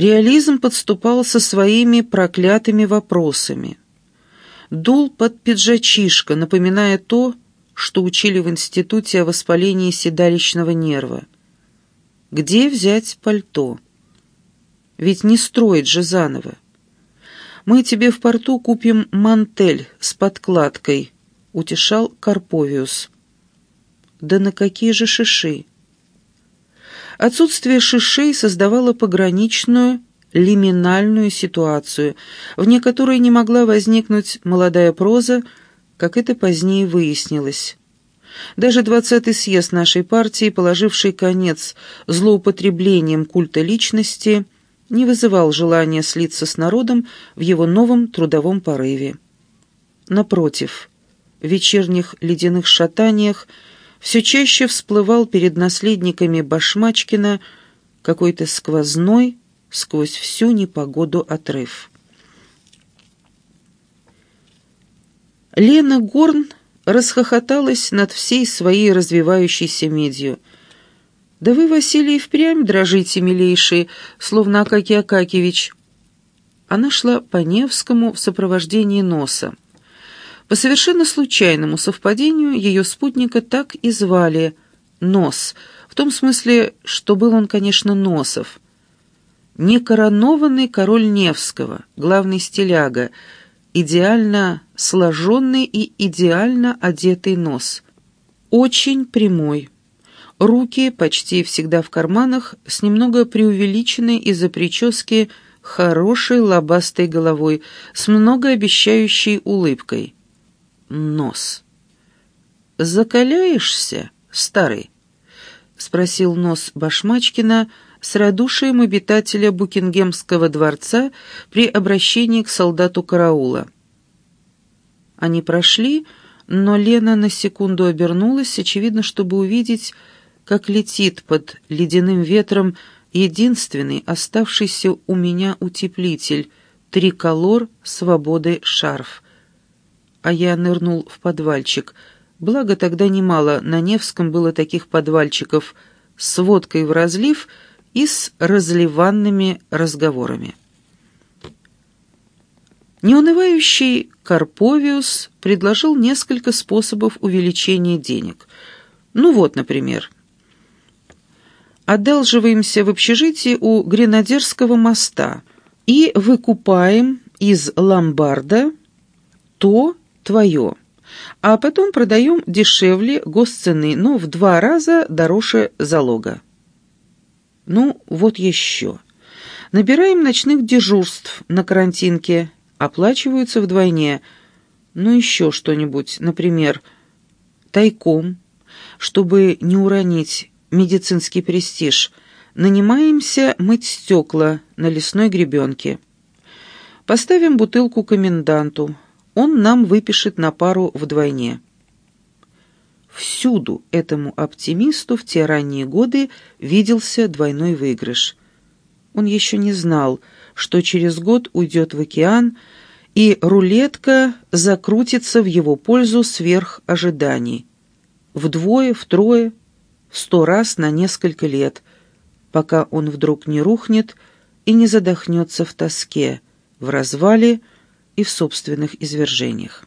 Реализм подступал со своими проклятыми вопросами. Дул под пиджачишко, напоминая то, что учили в институте о воспалении седалищного нерва. Где взять пальто? Ведь не строить же заново. Мы тебе в порту купим мантель с подкладкой, утешал Карповиус. Да на какие же шиши? Отсутствие шишей создавало пограничную, лиминальную ситуацию, вне которой не могла возникнуть молодая проза, как это позднее выяснилось. Даже двадцатый съезд нашей партии, положивший конец злоупотреблением культа личности, не вызывал желания слиться с народом в его новом трудовом порыве. Напротив, в вечерних ледяных шатаниях все чаще всплывал перед наследниками Башмачкина какой-то сквозной, сквозь всю непогоду отрыв. Лена Горн расхохоталась над всей своей развивающейся медью. «Да вы, Василий, впрямь дрожите, милейший, словно Акакий Акакевич». Она шла по Невскому в сопровождении носа. По совершенно случайному совпадению ее спутника так и звали «Нос», в том смысле, что был он, конечно, Носов. Некоронованный король Невского, главный стиляга — идеально сложенный и идеально одетый нос. Очень прямой. Руки почти всегда в карманах, с немного преувеличенной из-за прически хорошей лобастой головой, с многообещающей улыбкой. Нос. «Закаляешься, старый?» — спросил нос Башмачкина, — с радушием обитателя Букингемского дворца при обращении к солдату караула. Они прошли, но Лена на секунду обернулась, очевидно, чтобы увидеть, как летит под ледяным ветром единственный оставшийся у меня утеплитель — триколор свободы шарф. А я нырнул в подвальчик. Благо тогда немало, на Невском было таких подвальчиков с водкой в разлив — и с разливанными разговорами. Неунывающий Карповиус предложил несколько способов увеличения денег. Ну вот, например, одалживаемся в общежитии у Гренадерского моста и выкупаем из ломбарда то твое, а потом продаем дешевле госцены, но в два раза дороже залога. Ну, вот еще. Набираем ночных дежурств на карантинке, оплачиваются вдвойне. Ну, еще что-нибудь, например, тайком, чтобы не уронить медицинский престиж, нанимаемся мыть стекла на лесной гребенке. Поставим бутылку коменданту, он нам выпишет на пару вдвойне. Всюду этому оптимисту в те ранние годы виделся двойной выигрыш. Он еще не знал, что через год уйдет в океан, и рулетка закрутится в его пользу сверх ожиданий. Вдвое, втрое, сто раз на несколько лет, пока он вдруг не рухнет и не задохнется в тоске, в развале и в собственных извержениях.